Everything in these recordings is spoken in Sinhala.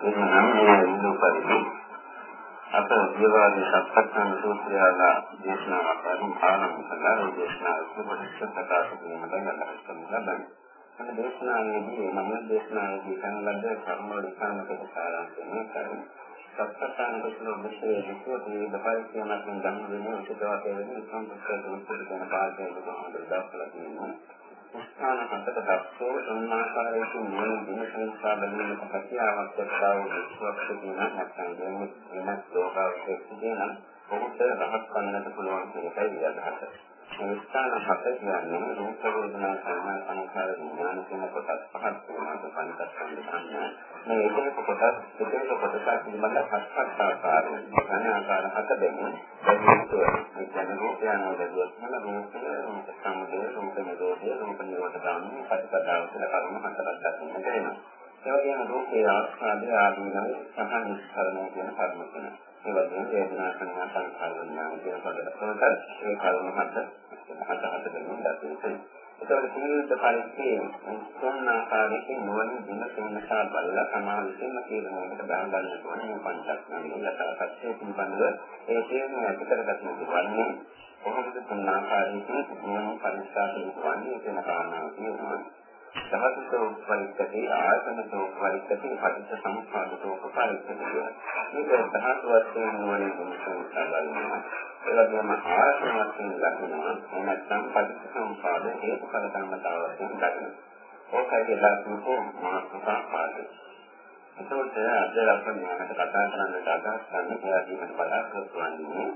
එනම් මේ ඉන්දු පරිදි අප විවාදී සත්‍යඥාන සූත්‍රයලා දේශනාවක් කරන ආරම්භ කළා ඒ දේශනාව සුබහිත ප්‍රකාශ කිරීමට ගන්න ලබන්නේ. මේ දේශනාවේදී මම දේශනාවේදී කරන ලද කර්ම විකාමක සාරාංශය මේකයි. සත්‍යඥාන කුසල විශ්ේ විශ්වයේ දපයි කියනකින් ධම්ම වෙන උපදවාතේ වෙන සම්පූර්ණ දුක්ඛ ගැන පාඩේ කොහොමද දක්වලා තියෙන්නේ. ස්ථාන හතක දක්වෝ සම්මාකාරයෙන් මොන දින සංස්ථා බැලීමට හැකියාවක් දක්වා වූ විශ්වාස කියන නැත්නම් වෙනත් වෙනත් ලෝකාවක සිටින ඔහුට රහත් වන්නට පුළුවන් කියන එකයි අදහස. ස්ථාන හත කියන්නේ රූප වේදනා සංඥා සංකාර විඥාන කියන කොටස් පහක් වෙනවා පංචස්කන්ධ සංඥා. මේ එකක කොටස් එකක කොටස් පිළිබඳ හත්පත් ආකාරයෙන් ගණන ආකාර හත දෙන්නේ. බැලුවොත් මේ කියන්නේ රූපයන් වල දුක්ඛන රූපය රූප සමුදය රූප නිරෝධය රූප නිරෝධ ගාමී ප්‍රතිපදාව කියලා කරුණු හතරක් දක්වන්න වෙනවා. ඒ වගේම රූපේ ආස්වාදය ආදීනව සහ නිස්කරණය කියන කරුණු තුනක්. ඒ වගේම වේදනා සංඥා සංකාර විඥාන කියන කොටස් ඒ කරුණු හතර හත හත දෙනුම් දැක්වෙන්නේ. ඒතකොට සීලද පරිච්ඡේ සෝන්නාකාරයේ නොවන දින සෝනසා බලලා සමා විසින්ම කියනකට දාන ගන්න ඕනේ මේ පංචස්කන්ධය යථාර්ථයේ පිළිබඳව ඒ තේරුම ඇති කරගන්න ඕනේ. කොහොමද සෝන්නාකාරයේ මොන පරිස්සාරක වන්නේ කියන කාරණාව කියනවා. සමථතෝ පරිත්තේ ආයතනතෝ පරිත්තේ පටිච්ච සමුප්පාදතෝ පරිත්තේ මේක දහස් වශයෙන් නොවන දුක්ඛ සාගරණය ඒ වගේම ආයතන වශයෙන් ලක්වනවා නැත්නම් පටිච්ච සමුප්පාද හේතුඵල ධර්මතාව වශයෙන් දක්වනවා ඒකයි ලක්වපු මානසික පාඩය එතකොට අද අපි මේකට කතා කරන්නට අදහස් ගන්න ප්‍රයත්න බලාපොරොත්තු වෙන්නේ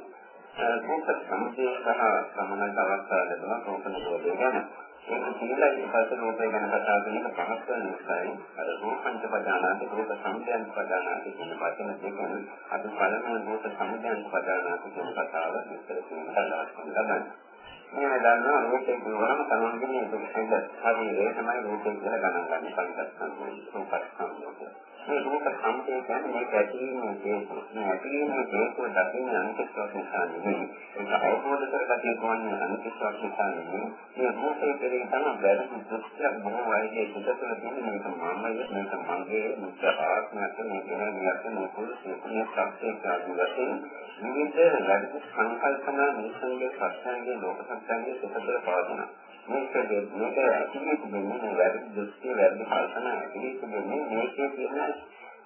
රූප සම්පේ සහ සමනල අවස්ථාව ලැබෙනවා රූප නිරෝධය ගැන. ඒක සිංහලයි පස්සේ රූපය ගැන කතා කරන එක පහත් වෙන නිසායි අර රූපංච පදානාති රූප සම්පයන් පදානාති කියන වචන දෙකෙන් අපි බලන රූප සම්පයන් පදානාති කියන කතාව විස්තර කරන්න ලබන්නේ. මේ දන්නවා රූපේ කියවම තමන්ගේ මේක හරියට තමයි රූපේ කියලා ගණන් ගන්න පරිස්සම් රූපස්කන්ධය. මේ රූප සම්පේ කියන්නේ මේක ඇතිවීමේ හේතුව. මේ ඇතිවීමේ හේතුව දකින්න අනිත්‍යයක් නිසා නෙවෙයි. ඒක අවබෝධ කරගන්න ඕනේ අනිත්‍යයක් නිසා නෙවෙයි. මේ රූපේ කෙරෙහි තමයි වැරදි දෘෂ්ටියක් මොන වගේ පිටතට තියෙන මේක මමයි මේක මගේ මේක ආත්මයක් මේක නේද මේ පුරුෂයෙක් මේ සත්‍යයක් ආදී වශයෙන් විවිධ වැරදි සංකල්පනා මිනිසුන්ගේ සත්‍යයේ ලෝක සත්‍යයේ පිටතට පවතිනවා. මේක මේක ඇතුලේ තිබෙන වැරදි දෘෂ්ටි වැරදි කල්පනා ඇතුලේ තිබෙන මේකේ තියෙන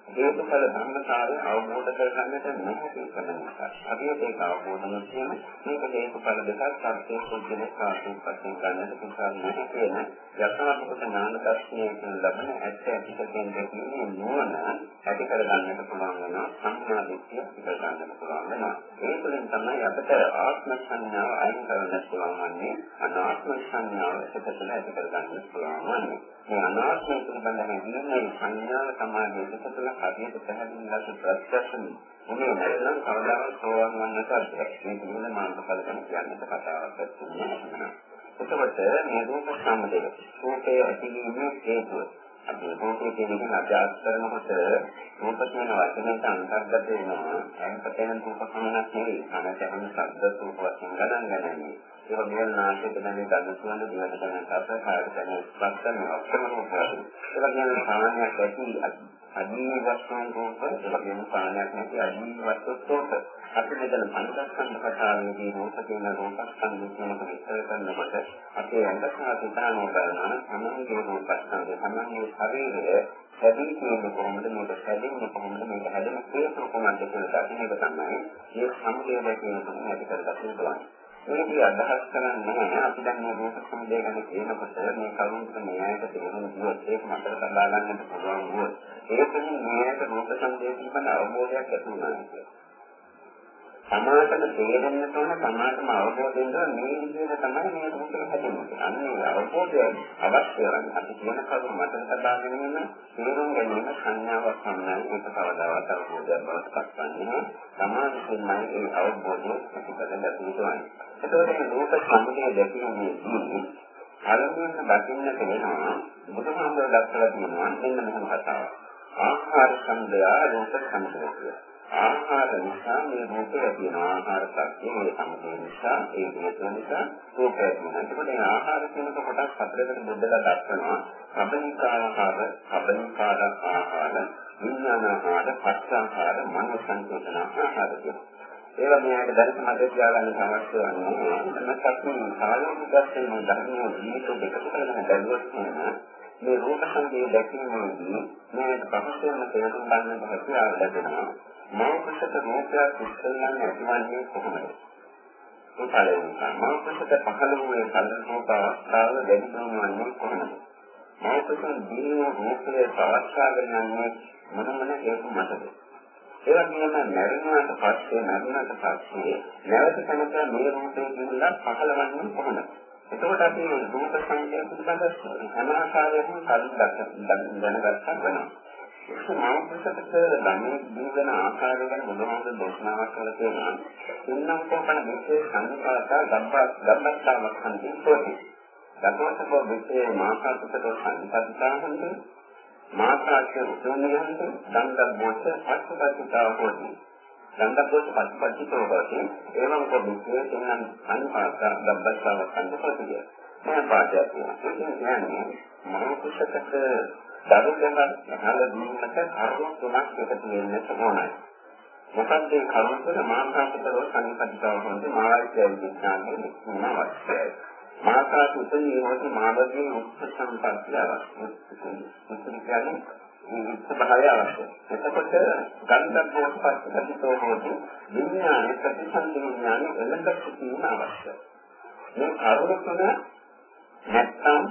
හේතුඵල ධර්මතාවය අවබෝධ කරගන්නට නොහැකි කරන නිසා. අපි ඒක අවබෝධ නොකරන මේක හේතුඵල දෙකක් සත්‍යයේ පුද්ගල සාසුන් වශයෙන් ගන්නට පුළුවන් නැහැ කියන යථාර්ථ ඥාන දර්ශනයෙන් ලැබෙන ඇත්ත ඇතිකෙන් දෙන්නේ නුවණ ඇති කරගන්නට පුළුවන් වෙනවා. සම්මා දිට්ඨිය ඉගෙන ගන්නට පුළුවන් වෙනවා. ඒ තුළින් තමයි අපිට ආත්ම සංඥාව අයින් කරගන්න පුළුවන් වන්නේ. අනාත්ම සංඥාව එකතන ඇති කරගන්න පුළුවන් වන්නේ. මේ අනාත්මය පිළිබඳ හැඟීමේ සංඥාව තමයි දෙකතල හරියට පැහැදිලි ලෙස ප්‍රත්‍යක්ෂ මොනේ නැත්නම් කවදාවත් සෝවන් වන්නට බැහැ. මේ පිළිබඳ මානසිකව ගැන කියන්නට කතාවක් තියෙනවා. එතකොට මේ රූප සම්මතය රූපයේ ඇතිවීමේ හේතුව අපි රූපයේ කියන අභ්‍යාස කරනකොට රූප කියන වචනයට අන්තර්ගත වෙනවා. එන්පතෙන් රූප සමනක් නෙවෙයි. අනතන ශබ්ද රූප වශයෙන් ගණන් ගන්නේ. ඒ වගේම නාසයට දැනෙන ගඳ සුවඳ දිවට දැනෙන රස කායට දැනෙන ස්පර්ශ මේ ඔක්කොම රූපවල. ඒ වගේම සාමාන්‍යයක් ඇති අදීන වස්තුන් රූප ඒ වගේම සාමාන්‍යයක් නැති අදීන වස්තු රූප. අපි මෙතන පංචස්කන්ධ කතාවේදී රූප කියන රූපස්කන්ධ කියනක විස්තර කරනකොට අපේ අංගසා සිතානෝ බලනවා සමන්ගේ රූපස්කන්ධ සමන්ගේ ශරීරය හැදී කියන්නේ කොහොමද මේක හැදෙන්නේ කොහොමද මේක හැදෙන හේතු කොහොමද කියලා දකින්න එක තමයි මේ සම්පේය කියන එක ඇති කරගන්න පුළුවන්. මේකේ අදහස් කරන්නේ අපි දැන් මේ රූප සමුදය ගැන කියනකොට මේ කරුණු න්‍යායක තේරුම් ගියොත් ඒක මතක තබා ගන්නට පුළුවන් වුණොත් ඒකෙන් න්‍යායක රූප සමුදය පිළිබඳ අවබෝධයක් ඇති වෙනවා කියන්නේ. සමාතම තේරෙන්න තෝරන සමාතම අවබෝධයෙන් මේ විදිහට තමයි මේ රූපය හැදෙන්නේ. අන්න ඒ අවබෝධය අවශ්‍ය වෙන අපි කියන කරුණු මතක තබා ගැනීම තේරුම් ගැනීම සංඥාවක් තමයි ඒක කවදාවත් අවබෝධයක් බවට පත්වන්නේ. සමාධියෙන්මයි ඒ අවබෝධය ප්‍රතිපද ලැබෙන්නේ. එතකොට මේ රූප සම්මුතිය දැකීමේදී අරමුණ දකින්නට වෙනවා බුදුහාමුදුරුවෝ දක්වලා තියෙනවා මෙන්න මෙහෙම කතාවක්. ආහාර සංදයා රූප සංදේශය. ආහාර නිසා මේ රූපය තියෙනවා. ආහාර ප්‍රත්‍ය මේ සම්පූර්ණ නිසා ඒ හේතු නිසා රූපය තියෙනවා. ඒකෝට මේ ආහාර කියන කොටස් හතරකට බෙදලා දක්වනවා. කබලිකාහාර, කබලිකාර ආහාර, විඥානාහාර, පස්සාහාර, මනෝ සංකේතන ආහාර කියනවා. ඒ වගේම දැරික මැද තියාගන්න අවශ්‍ය වන්නේ නැත්නම් සායෝගික දර්ශනයේ ධර්මයේ ජීවිත දෙකකට බැලුවොත් මේ රූප සංකේත දැකීමේදී මේ පහසුවෙන් තේරුම් ගන්න හැකියාව ලැබෙනවා. මෞඛික රූපයක් ඉස්සෙල්ලා ඇතිවන්නේ කොහොමද? ඒ පළවෙනි මෞඛික පහළ වූ කල්පෝප අවස්ථාව වැඩි දියුණුවන්නේ කොහොමද? මෞඛික දිනු රූපයේ පවත්වාගෙන යන්නේ මොන මොන හේතු මතද? ඒ වගේම මරණයට පස්සේ මරණයට පස්සේ නැවත තැනක මේ රූපේ කියලා පහළවන්නේ කොහොමද? එතකොට අපි රූප සංකේත පිළිබඳ හැම ආකාරයකින් කලින් දැනගත්තා වෙනවා. සමාපෘෂකට ධනෙ දීවන ආකාරය ගැන බුදුහාමුදුර දේශනාවක් කළා තියෙනවා. ඉන්නම් කොපණ විශේෂ සංකල්පතා ගබ්බා ගබ්බස්තාවක් හන්දි පොතේ. දතෝසබ විශේෂ මාකාසුකට සංකල්පතාවන්ට මාකාසය උතුම්නියන්ට දණ්ඩබ්බෝච පස්සපත්තාව හොති. දණ්ඩබ්බෝච පස්සපත්තිතෝ හොති. එවං කො විශේෂ සංකල්ප සංකල්පතා ගබ්බස්තාවක් හන්දි පොතේ. මේ පාඩයක් තියෙනවා. ඒ කියන්නේ මනෝකුෂකට දරුදම අහල දීමට කරුණු තුනක් එකතු වෙන්න ඕනයි. මොකද මේ කරුණු තුන මානසිකව සංකල්පතාව හොඳ මාර්ගය විඥානයේ මුලින්ම අවශ්‍යයි. මානසික උපදී හොති මානසික උත්සව සම්පත්තිය අවශ්‍යයි. මුලින් කියන්නේ මේ භාවය අවශ්‍යයි. එතකොට ගන්ධබ්බෝත් පස්සකටෝ හොති විඥානයේ ප්‍රතිසන්දි විඥානයේ එළඹ සිටීම අවශ්‍යයි. මේ කරුණු තුන නැත්තම්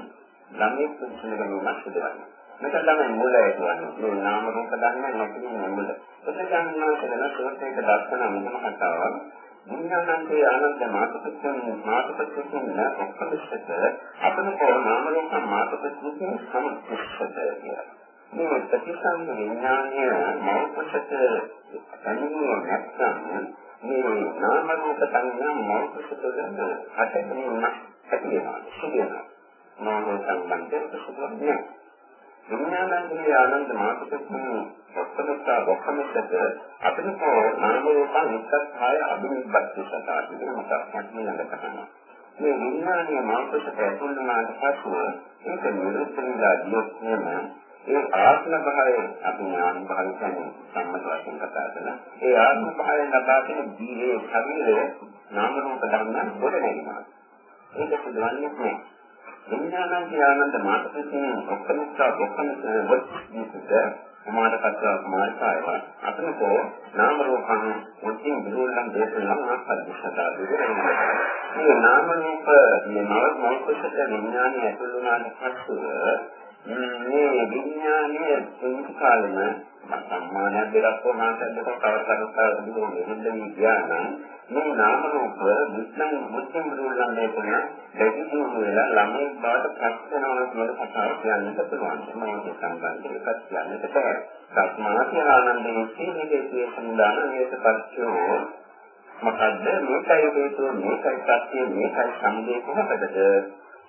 ළමයේ පුදුම ගැනීමක් සිදු වෙනවා. මෙතන තමයි මූලය කියන්නේ. මේ නාම රූප ධර්ම නැති මූල. එතන ගන්නවා කියන සෝතේක දර්ශන මොනම කතාවක්. විඥානන්තේ ආනන්ද මාතෘකෙන් මාතෘකෙන් ඔක්කොමස්ත අපනකෝ නාම රූප මාතෘකෙන් සමුච්ඡේදය කියලා. මේ ප්‍රතිසං විඥානය මෞපසත තනියම නැත්නම් මේ නාම රූප සංඥා මෞපසත දෙන්න හටගෙන ඇති වෙනවා. සිදුවෙනවා. නාම සම්බන්ධයෙන් ප්‍රතිසං නැහැ. විඥානන්දේ ආනන්ද මාතෘකෙන් ඔක්කොමස්ත ඔක්කොමස්ත අපිට නාම රූපං එක්කස්හාය අභිනිබ්බත් සතා කියන මතක් ළඟ කරනවා. මේ විඥානීය මාතෘකයට ඇතුල් වුණාට පස්සෙ ඒක නිරුද්ධ වෙලා ගියොත් ඒ ආත්ම භාවය අපි ඥාන භාවය කියන්නේ සම්මත වශයෙන් කතා කරන ඒ ආත්ම භාවය ලබා ගැනීම ජීවේ ශරීරය නාම රූප ධර්ම කොට ගැනීම. ඒක සිදුවන්නේ නැහැ. විඥානං ආනන්ද මාතෘකයෙන් ඔක්කොමස්සා ඔක්කොම වස්තුනිකද කුමාර කතා කුමාර කායව අතනකෝ නාම රූපං මුචින් විරුල්ලං දේශලං ආපදිස්සතා විදරන්නේ මේ නාම රූප මේ නව මෞඛික විඥානය ඇතුළු වුණාට පස්සේ මේ විඥානයේ සංස්කාරම සම්මානයක් දෙකක් කොහොමද දෙකක් කවදාවත් දුන්නේ කියන්නේ මේ නාම රූප විඥාන මුචින් විරුල්ලං දේශලං දෙවිදු වෙලා ළමයි බවට පත් වෙනවා කියන කතාව කියන්නත් පුළුවන්. මම සම්බන්ධ එකක් කියන්නත් බෑ. සත්‍මාති ආනන්දයේ සීලයේ තියෙන වේසපත්‍යෝ මොකද්ද මේකයි හේතුව මේකයි සත්‍ය මේකයි සම්දේ කොහොමදද?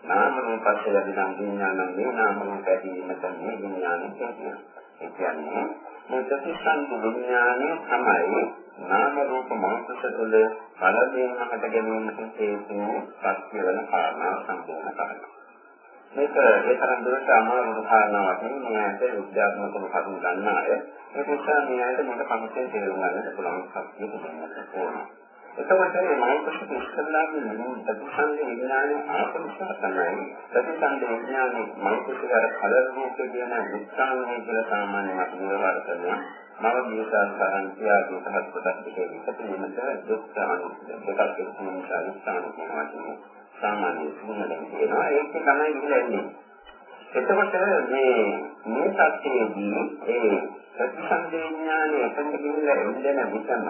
නාම රූපස්ස යදිනම් විඥානං මේ නාම රූප ඇතිවීමට මේ විඥානය කියනවා. ඒ කියන්නේ මේ ප්‍රතිසංග විඥානය තමයි නාම රූප මානසික තුළ බලයෙන් හට ගැනීමට හේතු සත්‍ය වෙන කාරණා සම්පූර්ණ කරනවා. මේක ඒ තරම් දුරට අමාරු කාරණාවක් නෙවෙයි මේ ඇයිද විද්‍යාත්මකව කරුණු ගන්න අය. ඒ නිසා මේ ඇයිද මේක පමණයෙන් තේරුම් ගන්නට පුළුවන් සත්‍ය දෙන්නට ඕන. එතකොට මේ මනෝකෂ ඉස්සල්ලාගේ නෙමෙයි ප්‍රතිසංග විඥානයේ ආපරිසා තමයි ප්‍රතිසංග විඥානයේ මනෝකෂ කර කලර රූපේ කියන විස්තරණය කියලා සාමාන්‍යයෙන් අපි ව්‍යවහාර කරනවා. මම මේසාන් සාරන්තියා දුකහත් කොටස් දෙකේ විකට වෙනස දුක්ඛ අනුස්සය දෙකක් කියන නිසා ස්ථාන කියනවා කියන්නේ සාමාන්‍ය සිංහලෙන් කියනවා ඒක තමයි ඉන්නේ. එතකොට මේ මේ සත්‍යයේදී ඒ ප්‍රතිසංවේඥානයේ එතන ගිහිල්ලා එන්න විතම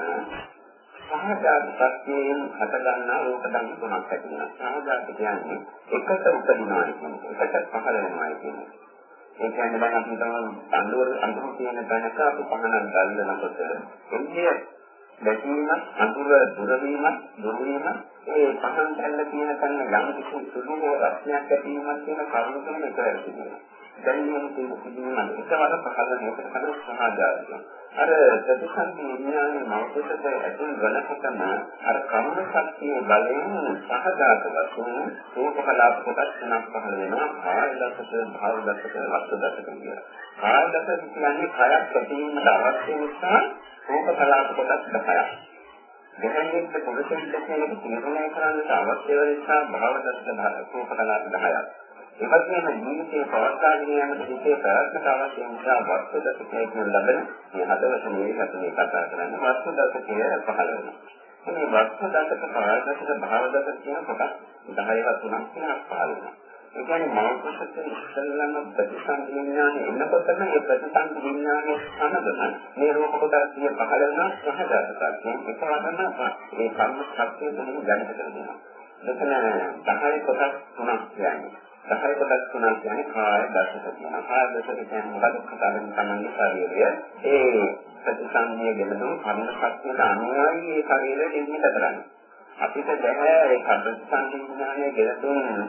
සහජාත සත්‍යයෙන් හටගන්නා රූප ධර්ම තුනක් ඇති වෙනවා. සහජාත කියන්නේ එකට උපදිනවා කියන්නේ එකට පහළ වෙනවා කියන්නේ. ඒ කියන්නේ දැන් අපි හිතමු අඳුර අඳුර කියන තැනක අපි පහනක් දැල්නකොට එන්නේ දැකීම අඳුර දුරවීම දුරවීම ඒ පහන් දැල්ල කියන තැන යම් කිසි සුළු රස්නයක් ඇතිවීමක් කියන කරුණු තුන එකවර තිබෙනවා. දැනීම කියන සිදුවීම එකවර පහළ මේකට තමයි සමාජාතිය. අර ප්‍රතිසන්දි විඥානයේ මෞඛ්‍යයට ඇතුල් වෙනකොටම අර කර්ම ශක්තියේ බලයෙන් සහජාත වශයෙන් රූපකලාප කොටස් තුනක් පහළ වෙනවා. කාය දසක, භාව දසක, වස්තු දසක කියලා. කාය දසක කියන්නේ කයක් ඇතිවීමට අවශ්‍ය නිසා රූපකලාප කොටස් 10ක්. දෙකෙනෙක් පුරුෂයෙක් කියන එක තීරණය කරන්නට අවශ්‍ය වෙන නිසා භාව දසක රූපකලාප 10ක්. එවැගේම ජීවිතයේ පවත්වාගෙන යාමට හිතේ ප්‍රයත්නට අවශ්‍ය නිසා වස්තු දසකයේ කියන ලබන මේ හදවත මේ හතේ කතා කරන්නේ වස්තු දසකය පහළ වෙනවා. මේ වස්තු දසක පාරදසක භාව දසක කියන කොටස් 10ක තුනක් වෙනස් පහළ වෙනවා. ඒ කියන්නේ මෞඛ්‍යයේ ඉස්සෙල්ලාම ප්‍රතිසං විඥානය එන්නකොටම මේ ප්‍රතිසං විඥානයේ සමගම මේ රූප කොටස් කිය පහළ වෙනවා සහජාතකයෙන් එකවරම ඒ කර්ම ශක්තිය තුලින් දැනගන්න වෙනවා. මෙතන 10 කොටස් තුනක් කියන්නේ දහය කොටස් තුනක් කියන්නේ කාය දසක කියනවා. කාය දසක කියන්නේ මොකද කතාවෙන් තමයි ශරීරය. ඒ ප්‍රතිසංගයේ ගෙනදුණු කර්ම ශක්තියට අනුවයි මේ ශරීරය දෙන්නට කරන්නේ. අපිට බෑ ඒ ප්‍රතිසංගිඥානයේ ගෙනදුණු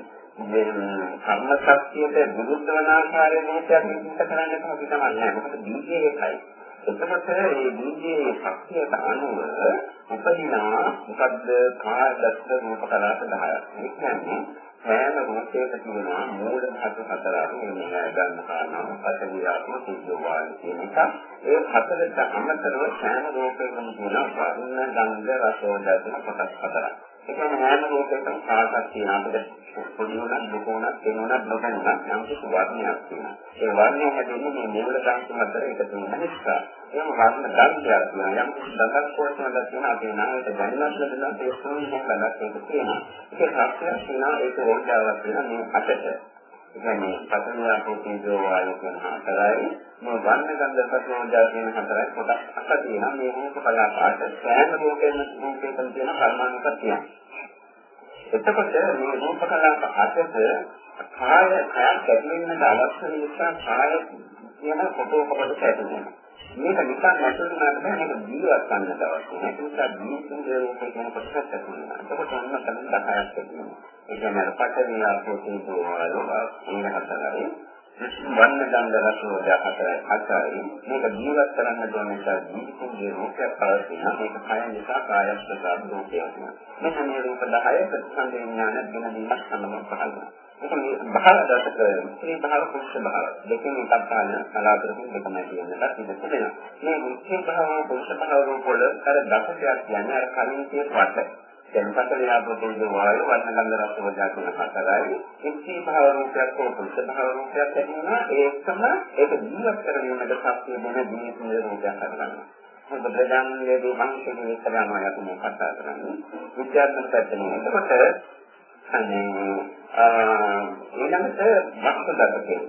කර්ම ශක්තියට විරුද්ධ වන ආකාරයේ මේකක් නිකුත් කරන්න තමයි තමයි නෑ. මොකද බීජයේ එකයි. එතකොට මේ බීජයේ ශක්තියට අනුව උපදිනා මොකද්ද කාය දසක රූප කලාප 10ක්. ඒ කියන්නේ සෑම රූපයක තියෙනවා මූල ධාතු හතරක් මේ ගන්න කාරණා පටවියාත්ම සිද්ධවාන කියන එක. ඒ හතරට අමතරව සෑම රූපයකම තියෙනවා වර්ණ ගන්ධ රස ඕජාසන කොටස් හතරක්. ඒ කියන්නේ හැම රූපයකම කාටක් තියෙන අපිට පොඩි උනත් ලොකු උනත් තෙන උනත් නොදැනුණත් යම් කිසි වර්ණයක් තියෙනවා. ඒ වර්ණය හැදෙන්නේ මේ මූල ධාතු හතර එකතු වෙන නිසා. ඒ වර්ණ ගන්ධයක් තියෙනවා. යම් කිසි දසක් කොටසක් තියෙනවා අපේ නාමයට දැනගන්න ලැබෙන ඒ සෝනියක් ලබක් ඒක තියෙනවා. ඒක සාක්ෂියක් තියෙනවා ඒක ඕජාවක් තියෙනවා මේ අතට. කියන්නේ පතනියා පොතේජෝ වායු කියන හතරයි. මේ වර්ණ ගන්ධ ප්‍රතිෝජා කියන හතරයි කොටස් අට තියෙනවා. මේ රූප කලාපාට සෑම රූපෙම රූපයකම තියෙන කර්මානුකක් තියෙනවා එතකොට මේ රූප කලාප අටට කාය කයක් ඇතිවෙන්නට අවශ්‍ය නිසා කාය කියන කොටෝ කොටස ඇතිවෙනවා මේක නිකන් නැතුණාට බෑ මේක ජීවත් ගන්නට අවශ්‍ය. ඒක නිසා ජීවිතයේ රූපේ කියන කොටසක් ඇතිවෙනවා. එතකොට අන්න තමයි 10ක් ඇතිවෙනවා. ඒ කියන්නේ අර පටවිය අපෝතේ දෝවාලෝ ඉන්න හතරයි. වන්න දණ්ඩ රසෝද හතරයි හතරයි. මේක ජීවත් කරන්න ඕන නිසා ජීවිතයේ රූපයක් පවතින මේක කය නිසා කායස් ප්‍රසාද රූපයක්. මෙන්න මේ රූප 10 ප්‍රතිසංවේ ඥාන දින දිනක් සමග පහළ වෙනවා. බහල දශක ස්ත්‍රී බහල පුරුෂ බහල දෙකෙන් එකක් ගන්න කලාතුරකින් දෙකමයි කියන්නට ඉඩ තිබෙනවා. මේ ස්ත්‍රී බහල පුරුෂ බහල රූප වල අර දශකයක් කියන්නේ අර කලින් කියන වට. දැන් පතල යාපෝතේ වායු වර්ණ ගන්ධ රස වජා කියන හතරයි. ස්ත්‍රී බහල රූපයක් හෝ පුරුෂ බහල රූපයක් කියනවා ඒකම ඒක ජීවත් කරගන්නට ශක්තිය දෙන ජීවිතයේ රූපයක් හදගන්නවා. මොකද ප්‍රධානමේ මනසේ විස්තරම යතුම කතා කරන්නේ. විද්‍යාත්මක පැත්තෙන්. එතකොට අනේ ඊළඟට වස්තු දර්ශකේ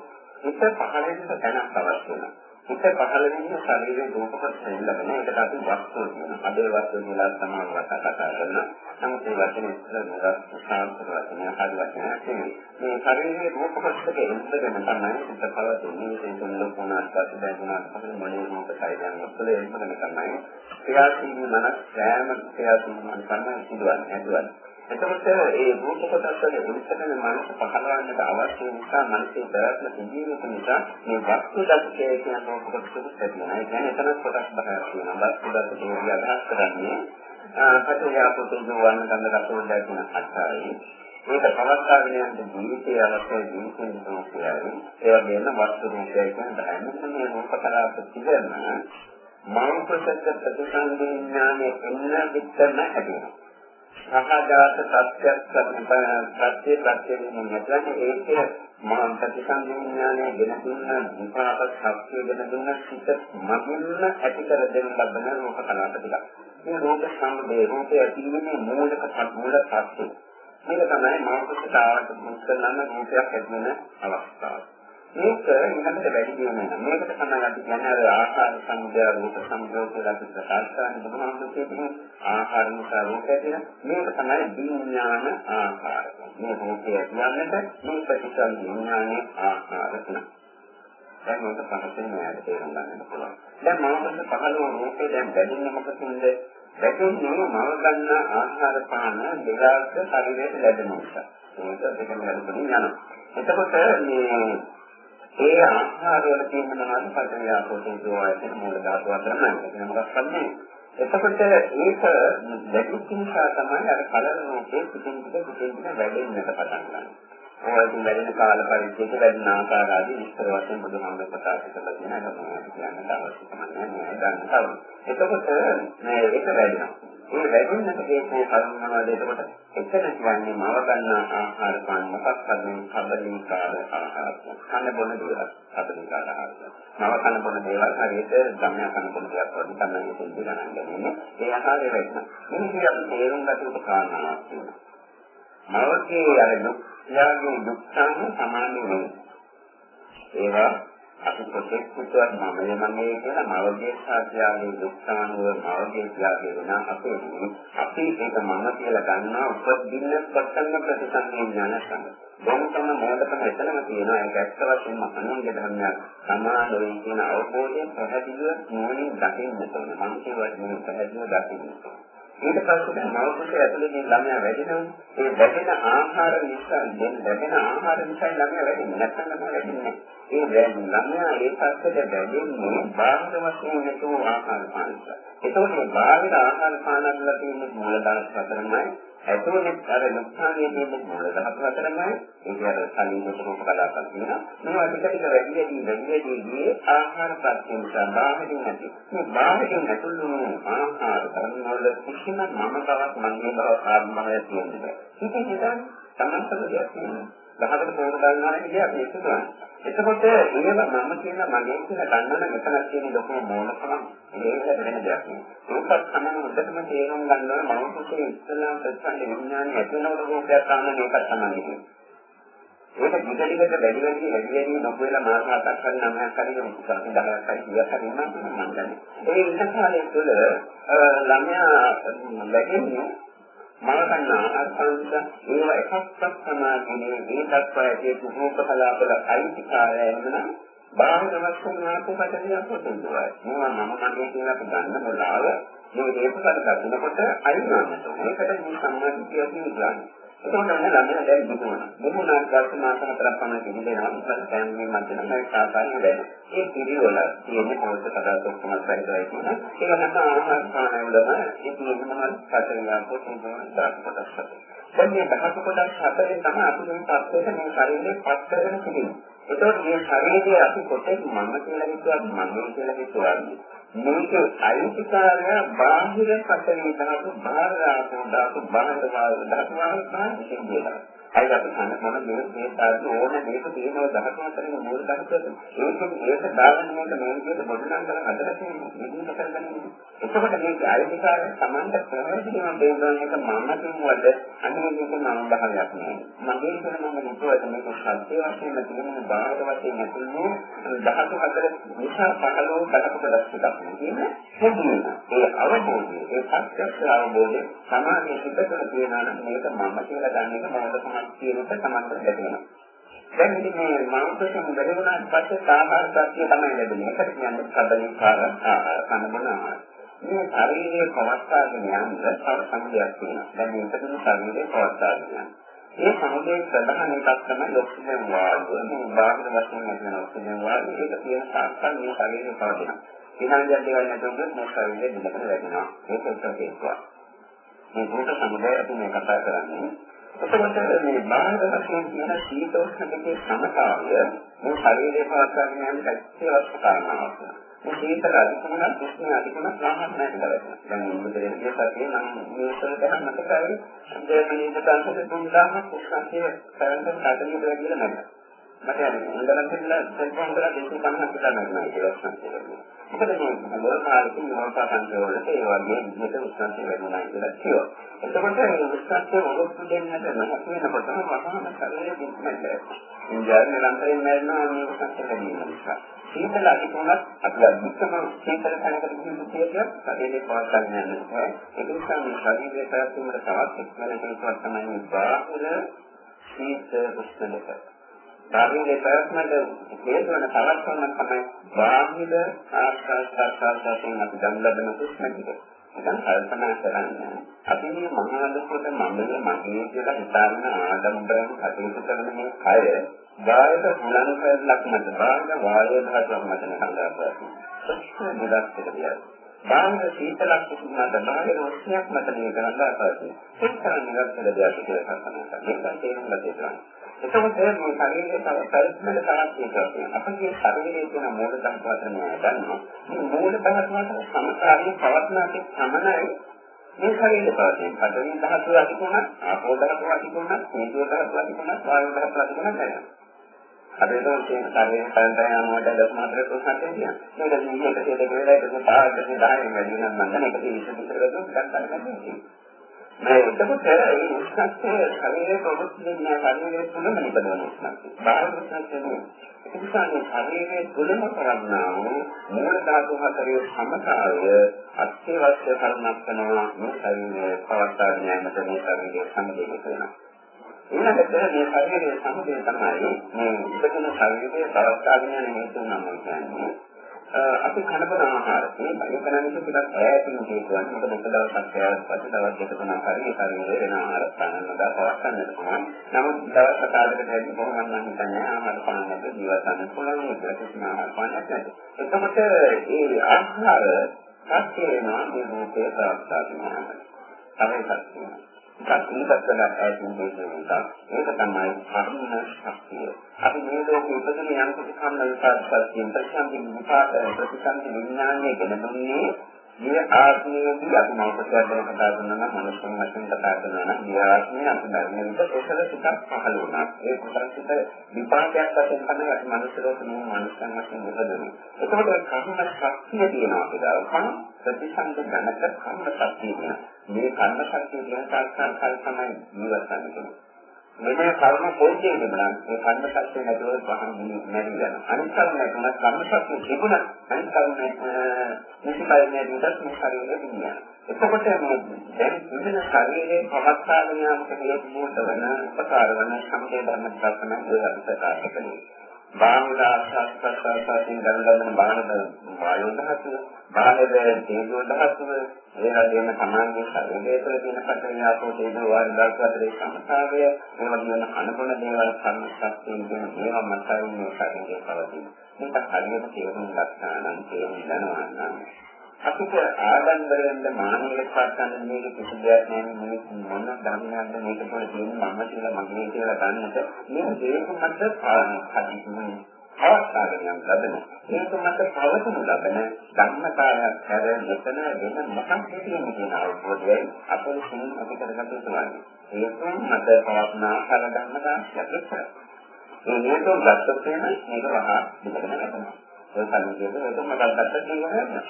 හිත පහළ වෙන තැනක් අවශ්‍ය වෙනවා. හිත පහළ වෙන ශරීරයේ රූපකත් ලැබෙන එකට අපි වස්තු කියනවා. අදේ වස්තු කියලා තමයි කතා කරනවා. නමුත් ඒ වචනේ ඉස්සර මුලක් සාන්තර වචනය හරි වචනයක් නෙවෙයි. මේ ශරීරයේ රූපකත්ක එන්නගෙන තමයි හිත පවතින්නේ. ඒක ලෝකෝනාත් පස්සේ දැනුණාට පස්සේ මනේ රූප සායයන් වල එන්නගෙන තමයි ක්‍රියාශීලී මනස් සෑම ක්‍රියාශීලී මනසක් සිදුවන්නේ. ඇතුළත් එතකොට ඒ රූප කොටස් වල උත්තරන මනස පහළවන්නට අවශ්‍ය නිසා මනසේ ප්‍රයත්න සිදුවීම නිසා මේ වස්තු දර්ශකයේ කියන රූප කොටස් ඇතිවෙනවා. ඒ කියන්නේ එතන කොටස් බහයක් තියෙනවා. වස්තු දර්ශකයේ අදහස් කරන්නේ පටිඝාපෝතේ වර්ණ ගන්ධ රසෝදය කියන අටයි. ඒක පවත්වාගෙන යන ජීවිතයේ අවශ්‍ය ජීවිතේ රූපයයි. ඒ වගේම වස්තු රූපය කියන ධර්මයෙන් මේ රූප කලාප පිළිගන්න මානසික ප්‍රතිසංවේදනයේ එන්න විතරම ඇතිවෙනවා. සහජාත සත්‍යයක් සත්‍ය ප්‍රත්‍ය වෙනවා ඒක මහා ප්‍රතිසංවිඥානයේ ගෙන දුන්න විපාක ශක්තිය ගෙන දුන්න සිත මගින්ම ඇති කර දෙන ලබන රූප කලාප ටික. මේ රූප සම්බේ රූපය ඇතිවීමේ මූලික මූල සත්‍ය. මේක තමයි මානසිකතාවට මුස්තරන රූපයක් ඇති වෙන අවස්ථාව. මේක ඊළඟට වැඩි දියුණු වෙනවා. මේකට තමයි අපි කියන්නේ අර ආහාර සංදය රූප සංයෝග කියලා අපි ප්‍රකාශ කරන බුදුහාමුදුරුවෝ ආහාර නිසා රූපය කියන මේක තමයි විඥාන ආහාර. මේ රූපය කියන්නට මේ ප්‍රතිසල් විඥානයේ ආහාර තුන. දැන් මේක පහසෙන් නෑට තේරුම් ගන්න පුළුවන්. දැන් මානසික පහළ රූපේ දැන් බැඳෙන්නේ මොකද? දැකන්නේ මව ගන්න ආහාර පාන දෙකක් ශරීරයට ලැබෙන නිසා. ඒක දෙකම ලැබෙන්නේ යනවා. එතකොට මේ ඒ ආහාර වල තියෙන මොනවද පටවිය ආපෝතේජෝ ආයතන මූල ධාතු අතර නැහැ. මොකක්ද නැහැ. එතකොට ඒක ලැබුත් නිසා තමයි අර කලර රූපේ පිටින් පිට පිටින් පිට වැඩෙන්නට පටන් ගන්නේ. ඔයකින් වැඩෙන කාල පරිච්ඡේද වැඩෙන ආකාර ආදී විස්තර වශයෙන් බුදුහාමුදුරුවෝ ප්‍රකාශ කළා කියන එක මම කියන්න අවශ්‍ය නැහැ නේද? ගන්න එතකොට මේ ඒක වැඩෙනවා. ඒ වැඩෙන්නට හේතුව කර්මවල එතකොට එතන කියන්නේ මව ගන්න ආහාර පාන මොකක්ද මේ කබලින්කාර ආහාර. කන බොන දේවල් කබලින්කාර ආහාර. මව කන බොන දේවල් හරියට ගම්යා කන බොන දේවල් වගේ තමයි මේක ගණන් ගන්නේ. ඒ ආහාරය වෙන්න. මේක අපි තේරුම් ගත යුතු කාරණාවක් තියෙනවා. මවගේ අර දුක් යාගේ දුක්ඛාන සමාන නෙවෙයි. ඒවා අපි කොටෙක් පුතවත් මමයේ මමයේ කියලා මවගේ සාත්‍යාගේ දුක්ඛානුව මවගේ කියාගේ වෙන අපේ අපි ඒක මම කියලා ගන්නවා උපදින්න පටන් ප්‍රතිසංවේඥාන සංග. දැන් තම මොඩකම එතනම තියෙනවා ඒක ඇත්ත වශයෙන්ම අනුන්ගේ ධර්මයක් සමාන වෙයි කියන අවබෝධයෙන් පැහැදිලිව මොනින් දකින්න ඕනේ. මම කියවත් මේ පැහැදිලිව දකින්න ඕනේ. ඊට පස්සේ නවකුසේ ඇතුලේ ළමයා වැඩිනවා. ඒ වැඩෙන ආහාර නිසා දැන් වැඩෙන ආහාර නිසා ළමයා වැඩින්නේ නැත්නම් ළමයා වැඩින්නේ ඒ ළමයා ඒ පස්සට වැඩෙන්නේ බාහිර වශයෙන් හේතු ආහාර පාන නිසා. ඒකෝට මේ බාහිර ආහාර පාන වල තියෙන මූල ධර්ම හතරමයි ඇතුලේ අර නුක්සානිය තියෙන මූල ධර්ම හතරමයි ඒක අර සමීප රූප කලාපක් කියනවා. මේවා ටික ටික වැඩි වැඩි වැඩි වැඩි ගියේ ආහාර ප්‍රත්‍යයෙන් නිසා බාහිරින් නැති. මේ බාහිරින් ඇතුළු ආහාර ධර්ම වල කිසිම මම බවක් මගේ බවක් ආත්මය තියෙන්නේ. ඉතින් හිතන්න තමන්ටම දෙයක් තියෙනවා. ගහකට පොර ගන්නවා කියන්නේ අපි ඒක කරන්නේ. එතකොට ඒව මම කියන මගේ කියලා ගන්නන මෙතන තියෙන ලොකු මොනකම ඒක වෙන දෙයක් නෙවෙයි. ඒකත් තමයි හොඳටම තේරුම් ගන්න ඕන මම කුසේ ඉස්සලා ප්‍රතිසන්දි විඥානය ඇතුළත රූපයක් ගන්න මේකත් තමයි කියන්නේ. ඒක දිගට වැඩි වැඩි වැඩි වැඩි නොක වෙලා මාස හතක් හරි නවයක් හරි මොකක්ද 10ක් හරි 20ක් හරි මම දන්නේ. ඒ ඉස්සහාලේ තුළ ළමයා ලැබෙන්නේ මම ගන්න ආකාරයන්ට ඒවා එකක්වත් සමාධියේ ඒ දක්වා ඇති රූප කලාපවල අයිතිකාරය එන්න බාහිර වස්තුන් වාසයට කියනකොට මේවා මම මගේ කියලා අපි ගන්න බලාව මේ දේශකට දකින්නකොට අයින් වෙනවා. ඒකට මේ සම්මාදිටිය කියන්නේ. එතකොට නම් ළමයා දැන් දුමුණා. දුමුණා ගාස්ස මාස හතරක් පමණ තිබෙනවා. ඉතින් දැන් මේ මැදම මේ සාකාරය වෙන. ඒ පිළිවෙල තියෙන පොත කඩාවක් ඔක්කොම සැරිදයි කියන. ඒක නැත්නම් ආහාර පාන වලම ඒ තියෙනවා පතරලා පොතේ දාන කොටස් හතර. දැන් මේ දහස කොටස් හතරෙන් තමයි අපි මේ තත්ත්වයට මේ ශරීරේ පත් කරගෙන තිබෙන්නේ. එතකොට මේ ශරීරයේ අපි කොටස් මම කියලා හිතුවත් මම කියලා හිතුවත් මේක අයිතිකාරය බාහිර පතරේ දාපු බාහිර ආපෝ දාපු බාහිර වායු දාපු වායු බාහිර සිද්ධියලා. අයිය අපි කන මොන දේ මේ තාර්ථ ඕන මේක තියෙනවා දහස් හතරේ මූල ධර්මයක්. ඒකෙන් ඒක දාගන්න මේක මේ විදිහට බොඩනම් කරලා හදලා තියෙනවා. මේක කරගන්න. එතකොට මේක අයිතිකාරය Tamanට ප්‍රවැදිනවා දෙන්නා එක මම කියනවාද අනිත් මේක මම බහලයක් නෑ. මගේ කියන මම හිතුවට මේක සත්‍ය වශයෙන්ම තියෙන බාහිර වශයෙන් නැතුනේ දහස් හතර නිසා පහළෝ බලපු කොටස් ටිකක් නෙන්නේ. ඒ අවබෝධය ඒ සත්‍ය අවබෝධය සමාධිය පිටතට තියෙනවා නම් මේක මම කියලා ගන්න එක මොනවද කියනක තමයි ලැබෙනවා. දැන් ඉතින් මේ මාංශයෙන් වැඩි වුණාට පස්සේ ආහාර සත්‍ය තමයි ලැබෙන්නේ. ඒකට කියන්නේ කබලිකාර ආහාර කනබන ආහාර. මේ ශරීරයේ පවත්වාගෙන යන්න තව සම්බන්ධයක් තියෙනවා. දැන් මේකටම ශරීරයේ පවත්වාගෙන යන්න. ඒ සමුදේ ප්‍රධාන එකක් තමයි ඔක්සිජන් වායුව. මේ බාහිර වශයෙන් ලැබෙන ඔක්සිජන් වායුව ඒක තියෙන සාක්ෂාත් මේ ශරීරයේ පවතිනවා. විනාඩියක් දෙකක් නැතුව මේ ශරීරයේ දිනකට වැඩෙනවා. ඒක උත්තර හේතුවක්. මේ භූත සමුදය අපි මේ කතා කරන්නේ එතකොට මේ බාහිර වශයෙන් කියන සීතෝෂ්ණ දෙකේ සමතාවය මේ ශරීරයේ පවත්වාගෙන යන පැත්තේ අවශ්‍ය කාරණාවක්. මේ සීතල අධිකුණ උෂ්ණ අධිකුණ සාහස් නැහැ කියලා. දැන් මුදලේ කියපතේ නම් මේකට ගන්න මතකයි. මේ මිනිත් සංසද 3000ක් උෂ්ණතිය කරන්ට කඩලිය කියලා නැහැ. මට අnder කියලා සෙල්ෆෝන් කරලා 250ක් විතර ගන්නවා කියලා සංකේතය. මොකද මේ මොන කාලෙකින් මොනවා සංකේතවලට ඒ වගේ විදිහට උෂ්ණතිය වැඩිවෙනවා කියලා කියනවා. එතකොට මේ උෂ්ණත්වය ඔලොත්තු දෙන්නට නැති වෙනකොටම වහාම ශරීරය දුක්මත් ඉන්දියාවේ නිරන්තරයෙන් මැරෙනවා මේ උෂ්ණත්වය වැඩි වෙන නිසා. සීතල අධිකුණත් අපි අධිකම සීතල තැනකට ගිහින් තියෙද්දී ශරීරේ පවත්වාගෙන යනවා. ඒ නිසා මේ ශරීරයේ පැවැත්මට තවත් එක්වැනි කෙනෙක් තමයි බාහිර සීත උෂ්ණක. ශරීරයේ පැවැත්මට හේතු වන තවත් තමයි බාහිර ආස්වාද ප්‍රසආසයෙන් අපි ගන්න ලබන උෂ්ණතික. දැන් කල්පනා කරන්න අපි මේ මහා ලෝකෙට මමල මගේ කියලා හිතාගෙන ආඩම්බරෙන් කටයුතු කරන මේ කය බාහිර හුලං කරලක් මත බාහිර වායු ධාතුවක් මත හඳාපවතින. සත්‍ය නිරක්ෂක දෙයක්. බාහිර සීතලක් තිබුණාට බාහිර උෂ්ණයක් මත මේ කරලා පස්සේ එක්තරා නිරක්ෂක දෙයක් කියලා කල්පනා කරනවා. මේක තේරුම් ගන්න තියෙනවා. එතකොට මේ ශරීරයේ තව පරිස්සමකට තරක් තියෙනවා. අපගේ ශරීරයේ තියෙන මූල ධාතු අතර මම දන්නවා. මේ මූල ධාතු අතර සමකාලීන පවත්නාට සමනයි මේ ශරීරය පවතින. පඩවි ධාතුව අතිකුණා, ආපෝ ධාතුව අතිකුණා, තේජෝ ධාතුව අතිකුණා, වායු ධාතුව අතිකුණා දැනෙනවා. අද ඒක තියෙන ශරීරය පරිණතය යනකොට දස්මාත්‍ර ප්‍රශ්නයක් තියෙනවා. මේක නිහිත දෙක වෙලා ඒක පාඩක 10 වැඩි වෙනවා නම් මේක 20 විතර ගත්තොත් ගන්න ගන්න මේ එතකොට ඒ උෂ්ණත්වය ශරීරයේ ප්‍රවෘත්ති වෙන ශරීරයේ තුලම නිපදවන උෂ්ණත්වය. බාහිර උෂ්ණත්වය නෙවෙයි. ඒ නිසා මේ ශරීරයේ තුලම කරන්නා වූ මූල ධාතු හතරේ සමතාවය අත්‍යවශ්‍ය කරුණක් වෙනවා මේ ශරීරයේ පවත්වාගෙන යාමට මේ ශරීරයේ සම්බන්ධ වෙනවා. ඊළඟට මේ ශරීරයේ සමුදය තමයි මේ ඉපදෙන ශරීරයේ පවත්වාගෙන යන හේතු නම් කියන්නේ. අපි කනබන ආහාර මේ බලකරන්නේ ටිකක් ඈතින් හේතුවක්. මොකද එක දවසක් ඈත් පස්සේ දවස් දෙක තුනක් හරි ඒ ශරීරයේ වෙන ආහාර පාන නදා පවත්වන්නට පුළුවන්. නමුත් දවස් කාලයකට ඇදී කොහොමද නම් හිතන්නේ ආහාර පානකට ජීවත් වෙන්න පුළුවන් කියලා කිසිම ආහාර පානයක් නැහැ. එතකොට ඒ ආහාර සත්‍ය වෙනවා මේ රූපේ ප්‍රාප්තාගෙන යනවා. තමයි සත්‍ය. සත්‍යපත්තන ඇතින් දෙන්නවා. ඒක තමයි කර්ම ශක්තිය. අපි මේ ලෝකෙ ඉපදෙන යම් කිසි කර්ම විපාකයෙන් ප්‍රතිසන්දි විපාක ප්‍රතිසන්දි විඥානයේ ගෙන දුන්නේ මේ ආත්මයේදී අපි මොකක්ද ගැන කතා කරනවා නම් මනුෂ්‍යයන් වශයෙන් කතා කරනවා නම් මේ ආත්මය අපි ධර්මයේ විතර කුසල සිතක් පහළ වුණා. ඒ කුසල සිත විපාකයක් වශයෙන් තමයි අපි මනුෂ්‍ය ලෝකෙම මනුෂ්‍යයන් වශයෙන් උපදින්නේ. ඒකෝට කර්ම ශක්තිය තියෙනවා කියලා. කන ප්‍රතිසන්දි ගණක කර්ම ශක්තිය තියෙනවා. මේ කර්ම ශක්තිය කියන සංස්කාර තමයි ජීවත් වෙන්නේ. මෙන්න කර්ම පොච්චේ තිබුණා ඒ කර්ම ශක්තිය නැතුව පහන් නැති වෙනවා. අනිත් කර්ම නැතුණත් කර්ම ශක්තිය තිබුණා. අනිත් කර්ම නිසිපයි නැතිවත් මේ ශරීරෙ දිනවා එතකොට මේ දැන් ඉන්න ශරීරයේ පවත්වාගෙන යාමට හේතු මොකද වෙන උපකාර වන සම්පේ ධර්ම දර්ශන ඒ අර්ථකාරක කලේ බාහිර ආස්වාස්වාස්වාසින් ගන්න බාහිර වායු ධාතුව බාහිර තේජෝ ධාතුව ඒ වගේම සමාන්ගේ ශරීරය තුළ තියෙන පතරේ ආපෝ තේජෝ වායු ධාතු අතරේ සමතාවය ඒ වගේම අනුගුණ දේවල් සම්පූර්ණ කියන ඒවා මතයි මේ ශරීරයේ පවතින. මේක හරියට තේරුම් ගන්නා නම් තේරුම් ගන්නවා නම් අපිට ආඩම්බරෙන්ද මානසික පාඩම් මේක කිසි දෙයක් නෑ. මේ මොන ධර්මයක්ද මේක තුළ තියෙන මම කියලා මගේ කියලා ගන්නට මේ දේක මත හදිසියෙන් අවස්ථාවකින් යම් ලබන මේක මත පවතුණු ලබන ධර්මතාවයක් හැර මෙතන වෙන මොකක් තියෙන්නේ කියන අවබෝධයයි අපේ සින් අපි කරගන්න යුතුයි. ඒකම මත පවත්නා කල ධර්මතාවයක් විතර. මේ හේතුන් ගත්තොත් මේක වහා දෙකම නැතනවා. ඔය සම්මුතියද ඒක මතක් ගත්ත කියනවා.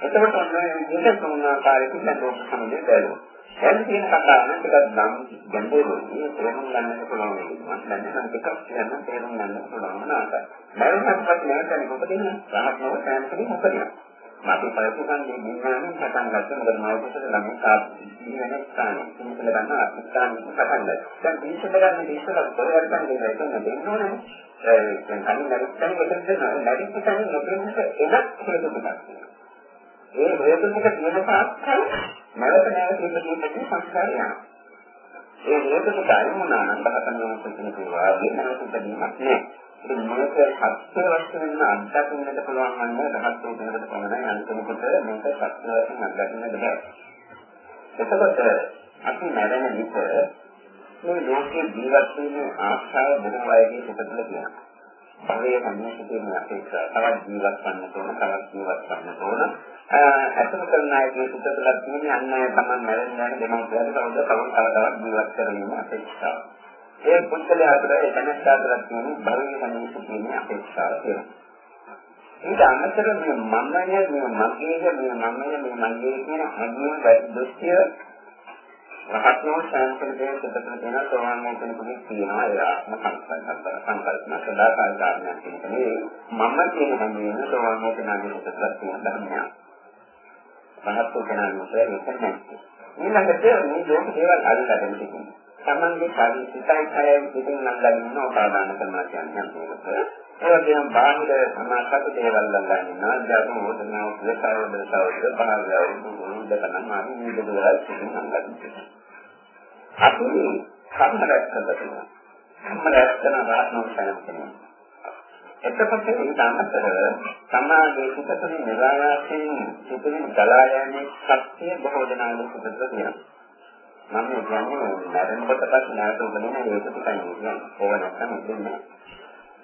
එතකොට ඔන්න මේක තුන්ආකාරයක ලෝක සමුදය බැලුවා. දැන් තියෙන කතාව නම් ටිකක් නම් ගැඹුරුයි. තේරුම් ගන්නට පුළුවන් වෙනවා. මම දැන් නම් ටිකක් කියන්න තේරුම් ගන්න පුළුවන් වුණාට. මරණයත් පස්සේ නැවතනේ මොකද වෙන්නේ? රහත්නෝ සෑමකදී මොකද වෙන්නේ? මාත් පරිපූර්ණන්නේ විඥානයෙන් පටන් ගත්තා මොකද මාවකට ළඟ සාපේක්ෂ වෙන ස්ථානය. මේක ගන්න අස්ථාන පටන් ගත්තා. දැන් දීශල ගන්න දීශල පොරවල් ගන්න දෙන්න දෙන්න ඕනේ. ඒ කියන්නේ කලින් නැරිච්චන් මෙතන දෙනවා. නැරිච්චන් නොදෙන්නට එනක් හේතුවක්. ඒ හේතුක තියෙන තාක්කල් නැවත නැවත ඉපදීමේ සංස්කාරය යනවා. ඒ හේතුක ධර්මනා නම් බහතන වෙන වාගේ නැවත ඉපදීමක් නෑ. ඉතින් මේක සත්‍ය වශයෙන් අත්දකින්නට පුළුවන් වන්නේ රහත් වෙනකොට පමණයි අන්තිමකොට මේක සත්‍ය වශයෙන් අත්දකින්න බෑ. එතකොට අපි මරණ විට මේ ලෝකයේ ජීවත් වෙන ආශාව බොහෝ අයගේ සිත තුළ තියෙනවා. භවයේ සම්මුතියේ තියෙන අපේක්ෂා තවත් ජීවත් වන්න ඕන, තවත් ජීවත් වන්න ඕන. අසම කරන අයගේ සිත තුළ තියෙන අන්න අය තමයි මැරෙන්නේ දෙමව්පියන්ට කවුද කවුරු තව තවත් ජීවත් කරගෙන අපේක්ෂාව. ඒ පුද්ගලයා අතර එතනට අතර තියෙන භවයේ සම්මුතියේ අපේක්ෂාව තියෙනවා. ඊට අමතරව මේ මමය මේ මගේද මේ මමය මේ මගේ කියන හැඟීම් වැඩි දෘෂ්ටිය රහත්නෝ සංකල්පයේ සුපතන දෙන සෝවාන් වෙන කෙනෙකුට තියෙනවා ඒ ආත්ම සංකල්ප සංකල්පන සදාකාල කාරණයක් කියන්නේ මම කියන හැඟීම සෝවාන් වෙන කෙනාගේ සුපතන තියෙන ධර්මයක්. රහත්ව කෙනාගේ ඒක නැහැ. ඊළඟට මේ ලෝක දේවල් අල්ලගෙන තිබෙනවා. තමන්ගේ ශරීර සිතයි කයයි පිටින් අල්ලගෙන උපාදාන කරනවා කියන්නේ මේක. ඒ වගේම බාහිර සමාසක දේවල් ළඟ ඉන්නවා. ජාතක මොහොතනවා ප්‍රසාරවල සවද බාහිර උදකන මානි විදවල සිටින අල්ලගෙන. අපි කර්ම රැස් කරනවා. සම්මරයන් රාත්නෝ සයන්තන එතකොට ඒ සම්මතර සමාධි සුතතුනි නිරායාසයෙන් සිටින ගලා යන්නේ සත්‍ය බොහෝ දෙනාගේ සුතත තියෙනවා මම කියන්නේ නැරෙනකොට පස්සේ නැවත උපදින හේතු ටිකයි කියන්නේ ඕව නැත්නම් ඉන්නේ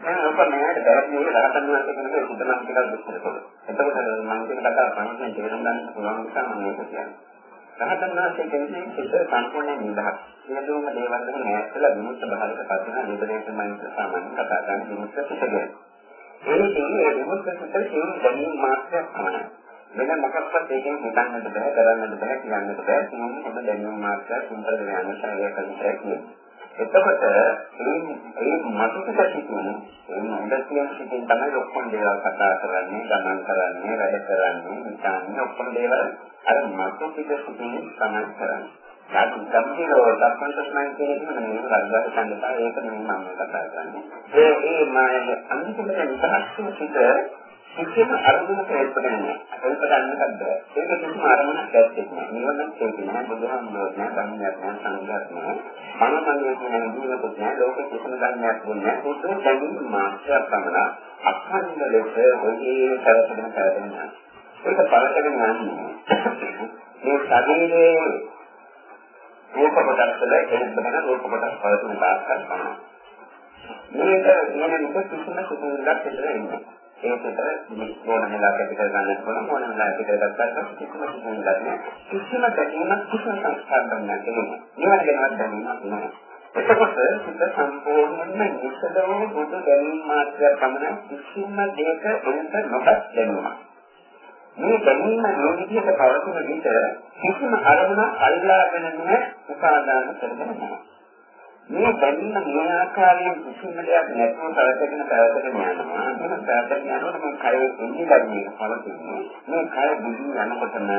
දැන් ඔබ මෙයාට බැරි නේද රහතන් වහන්සේ කෙනෙක් සුතනම් කියලා දුක් කරපොළ එතකොට මම කියන කතාව පහසුවෙන් තේරුම් ගන්න පුළුවන් නිසා මම මේක කියන්නේ රහතන් වහන්සේ කියන්නේ සිත සම්පූර්ණ නිදහස්. සියලුම දේවල් වලින් ඈත්ලා විමුක්ත භාවයට පත් වෙන නිබ්බේත මනස සාමාන්‍ය කතා කරන විමුක්ත සිතගෙන. ඒ කියන්නේ විමුක්ත සිත කියන දැනීම මාත්‍රයක් තමයි. වෙන මොකක්වත් ඒකෙන් හිතන්නට බෑ, කරන්නට බෑ, කියන්නට බෑ. කියන්නේ ඔබ දැනීම මාත්‍රයක් සුන්දර ඥාන ශරීරය කලිතයි කියන්නේ. එතකොට මේ මේ මතුපිට සිටින ඒ මොඳතියන් සිටින් තමයි ඔක්කොම දේවල් කතා කරන්නේ, ගණන් කරන්නේ, වැඩ කරන්නේ, හිතන්නේ ඔක්කොම දේවල් අර මතුපිට සිටින තමයි කරන්නේ. යාතු සම්පූර්ණ සම්පූර්ණ කියන්නේ මේ රජාගේ සම්පත ඒක නෙමෙයි මම කතා කරන්නේ. ඒ ඒ මායේ අන්තිමට විපස්සනා සිට කිසිම අරමුණක ඒකදන්නේ නැහැ. ඒක ගන්නකද්ද? ඒක කිසිම අරමුණක් ඇත්තේ නැහැ. නිවනක් තියෙන්නේ නැහැ. බුදුහාමුදුරුවෝ නැහැ, ධර්මයක් නැහැ, සංඝයක් නැහැ. මනෝමය කියන දුරකුත් නැහැ. ලෝක කිසිම ධර්මයක් දුන්නේ නැහැ. බුදු දැනීම මාත්‍රයක් පමණ අඛණ්ඩ ලෙස ඔයie කරගෙන කරගෙන යනවා. ඒක බලකගෙන යන්නේ. මේ ශරීරයේ රූප කොටස් වල එන්නගෙන රූප කොටස් පවතින තාක්කල් තමයි. මේක කියන විදිහ කිසිම සුදුසුකමක් නැහැ. ඒකට ඕනම වෙලාවක ඇති කර ගන්නත් පුළුවන් ඕනම වෙලාවක ඇති කරගත්තත් කිසිම කිසිම ගන්න කිසිම දැකීමක් කිසිම සංස්කාරයක් නැහැ. නිවන ගැනවත් දැනීමක් නැහැ. එතකොට සිත සම්පූර්ණයෙන්ම නිසදව බුදු දැනීම මාත්‍රයක් පමණ කිසිම දෙයක උන්ට නොපත් දැනුමක්. මේ දැනීම මේ විදිහට පවතින විට කිසිම අරමුණක් අල්ලාගෙන නැහැ උපාදාන කරගෙන නැහැ. මේ බැඳීම මේ ආකාරයෙන් කිසිම දෙයක් නැතුව පැවතගෙන පැවතගෙන යනවා. මේ පැවතගෙන යනකොට මේ කය එන්නේ ගන්නේ පවතින්නේ. මේ කය දිවි යනකොටම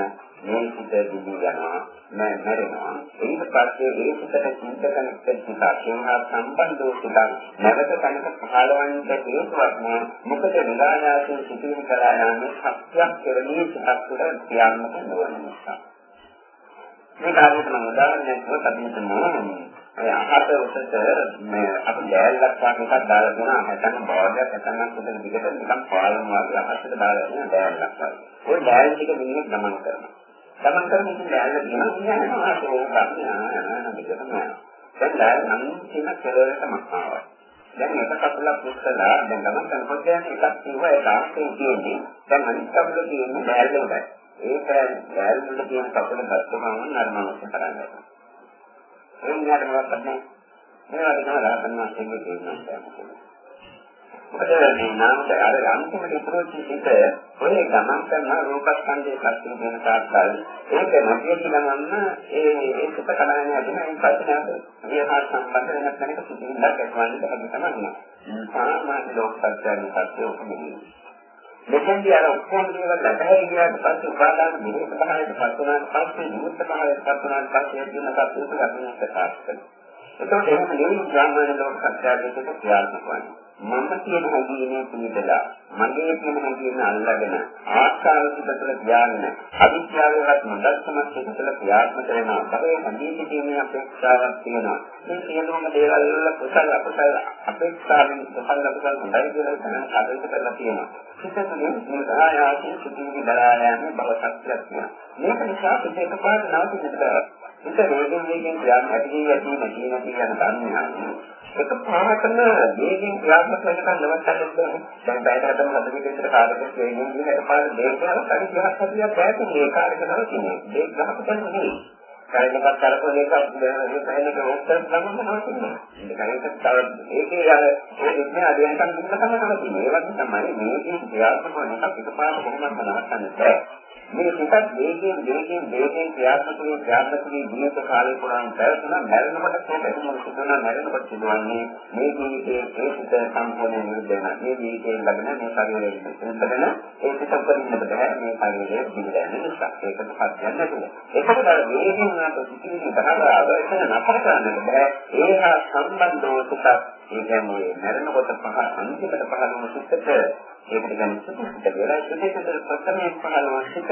මේ සිත දිවි යනවා. මම මැරෙනවා. ඊට පස්සේ ඒ සිතට චින්තකන සිතක් හා සම්බන්ධව සිතක් නැවත තනක පහළවන්නට හේතුවක් නෑ. මොකද විලාසයෙන් සිටින කරා යන්නේ සත්‍යයක් කෙරෙහි සිතක් තුළ ක්‍රියාත්මක නොවන නිසා. මේ කාරණේ මම උදාහරණයක් වශයෙන් ඒ අහත උසට මේ අපි ලෑල්ලක් වගේ එකක් දාලා දුන්නා හැටම බෝඩයක් නැත්නම් උදේ දිගට නිකන් පාලම වගේ අහසට දාලා තියෙන ලෑල්ලක් වගේ. ওই ලෑල්ල ටික මිනිහෙක් ගමන් කරනවා. ගමන් කරන ඉතින් ලෑල්ල දිනවා යනවා ඒක ගන්න යනවා මෙතන යනවා. දැන් ලෑල්ල නම් තියෙන කෙරවලටම ආවා. දැන් එක කපලක් පුස්සලා දැන් ගමන් කරනකොට දැන් එකක් කිව්වා ඒක ආස්තේ තියෙන්නේ. දැන් අනිත් කපල තියෙන්නේ ලෑල්ල උඩයි. ඒක ලෑල්ල උඩ තියෙන කපල ගත්තම නර්මනස් කරන්නේ. ඒ විදිහට මොකක්ද නැහැ. මේවා තමයි රහතන් වහන්සේගේ තේරුම. මොකද මේ නාමක අර අන්තිමට ඉතුරුච්ච සිට ඔය ගමන් කරන රූපස්කන්ධයේ පස්සේ වෙන තාක්කල් ඒක නැතිවෙච්ච ගමන්ම ඒ ඒ සිත කලන්නේ නැතිනම් ඒ පස්සේ නැවත විහාර සම්බන්ධ වෙන කෙනෙක් සිටින්නක් ඇතිවන්නේ ඒක තමයි. සාමාන්‍ය ලෝක සත්‍යයන් පස්සේ ඔකනේ. මෙතෙන්දී අර ඔක්කොම දේවල් ලැබෙයි ගියාට පස්සේ උපාදාන නිරෝධ භාවයට පත් වුණාට පස්සේ නිමුත් භාවයට පත් වුණාට පස්සේ කියන කප්පුවට අපි ප්‍රකාශ කරනවා. එතකොට එහෙම නෙවෙයි ග්‍රාමීය ලෝක සත්‍යයකට ක්‍රියාත්මක වන්නේ. මම කියන හැඟීමේ පිළිදලා මගේ කියන හැඟීම අල්ලගෙන ආස්කාර සුදතල ධ්‍යාන අවිද්‍යාවවත් නොදස්සමත් සුදතල ක්‍රියාත්මක වෙනවා. අපේ හැඟීමේ තියෙන අපේක්ෂාවක් තියෙනවා. මේ සියලුම දේවල් වල කුසල අකුසල අපේක්ෂාවෙන් කුසල අකුසල හොඳයි කියලා තමයි කටයුතු කරලා තියෙනවා. සිතතුනේ මේ ආයාසයෙන් සිටින දරා යන්නේ බව සත්‍යයක් තියෙනවා. මේක නිසා පිට එකපාරට නවතිනවා. ඒක රෝගයෙන් වේගෙන් ක්‍රියාත්මක ඇති ඇති නැති නැති යන ධර්මයක්. ඒක පාරකන වේගෙන් ක්‍රියාත්මක වෙනකන් නවත්තන්න බෑ. දැන් බයයට හදම හද විදිහට කාලෙක වේගෙන් ගිහින් එකපාරට දෙයක් ගහලා හරි ගහක් හදියා බෑට මේ කාලෙක නවතින්නේ. දෙයක් ගහකට නෙවෙයි. කාලෙකත් කරපොල එකක් මේ කයිනක ඔක්කොම ළඟම නවතින්නේ. ඒකයි තව ඒකේ අර ඒ ඉන්නේ අදියන්කම් දුන්න තමයි නවතින්නේ. ඒ වගේ තමයි මේකේ ක්‍රියාත්මක වෙන එකක් එකපාරට කොහොමද නවත්තන්න බෑ. මේ සිතත් වේගයෙන් වේගයෙන් වේගයෙන් ක්‍රියාත්මක වූ ක්‍රියාත්මක වූ ජීවිත කාලය පුරාම පැවතුන මරණකොට ඒකම සිදුවන මරණකොට සිදුවන්නේ මේ ජීවිතයේ ඒ සිත සම්පූර්ණ නිරුද්ධ වෙන මේ ජීවිතයෙන් ලැබෙන මේ ශරීරයේ ඉඳගෙන ඒ සිත උපදින්න බෑ මේ ශරීරයේ පිළිදැන නිසා ඒකට පස්සෙන් නැතුව ඒකට අර වේගයෙන් නාට සිටින බහරාව එතන නතර කරන්න බෑ ඒ හා සම්බන්ධව සිත ඒ කියන්නේ මරණකොට පහ අන්තිමට පහළ වුණු සිතට ඒකට කියන්නේ සුදුසුට වෙලා සුදුසුට ප්‍රථමයෙන් පහළ වූ සිත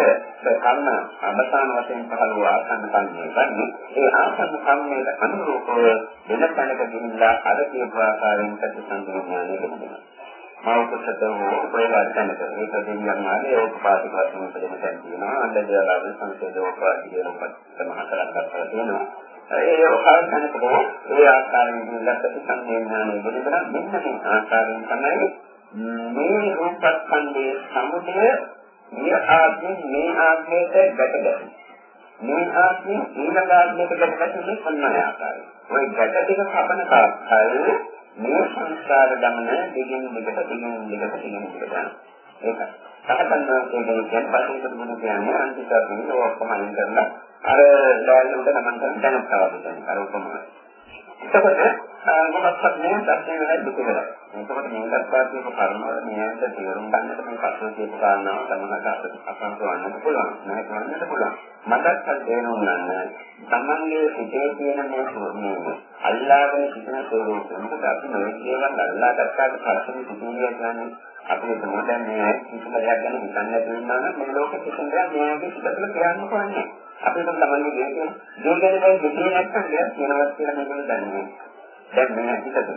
කර්ම අවසාන වශයෙන් පහළ වූ ආසන්න කර්මය ගන්න. ඒ ආසන්න කර්මයට අනුරූපව වෙන තැනක ගිහිල්ලා අර කියපු ආකාරයෙන් ප්‍රතිසංයෝජනය කරනවා. මෞකසත හෝ ප්‍රයවර්තනක ඒක දෙවියන් ආදී ඕපපාතික වශයෙන් උපදින තැන් තියෙනවා. අන්දජාලාව සංසේදෝපාදී කියන මහතරක් දක්වලා තියෙනවා. ඒ ඔකාසනකද ඒ ආකාරයෙන් ඉලක්ක සංයෝජනය වෙනවා. මෙන්න මේ ආකාරයෙන් තමයි මේ රූපස්කන්ධයේ සමුදය මේ ආත්මේ මේ ආත්මයට ගැටගැහෙන. මේ ආත්මේ ඊළඟ ආත්මයට ගැටගැහෙන්නේ කොන්නය ආකාරය. ওই ගැට ටික කපන තාක්කල් මේ සංස්කාර ගමන දිගින් දිගට දිගින් දිගට දිගින් දිගට යනවා. ඒකයි. සහතන්නාගේ කියන්නේ පස්සේ දුන්න කියන්නේ අන්තිකාරකේ ඔක්කොම අයින් කරලා අර ලෑල්ලුන්ට නමන් කරන දැනක් ආවද අර උපමාවයි. එතකොට මොකක්වත් නෑ දැක්කේ වෙලයි දුක වෙලා. එතකොට මේකත් පාටියක කර්මවල මේකට තේරුම් ගන්නට මේ පස්සේ කියපු කාරණාව තමකට අපසන්ත වන්නත් පුළුවන්. නැහැ වන්නත් පුළුවන්. මටත් තේරුම් ගන්න තමන්ගේ සිතේ තියෙන මේ අල්ලාගෙන සිටින ස්වરૂපය. මොකද අපි මේ දේවල් අල්ලා ගත්තාට පස්සේ සිටින්නේ කියන්නේ අපේ මොඩන් මේ කිසිම දෙයක් ගැන හිතන්නේ නැති වෙනවා නම් මේ ලෝකෙ කිසිම දෙයක් මෙයාගේ සිතට කියන්න කොහොමද? අපිට තමයි මේක දුර්ගලයි දෙකේ නැත්නම් දෙයක් වෙනවත් කියලා මේක දන්නේ. දැන් මේ හිතද?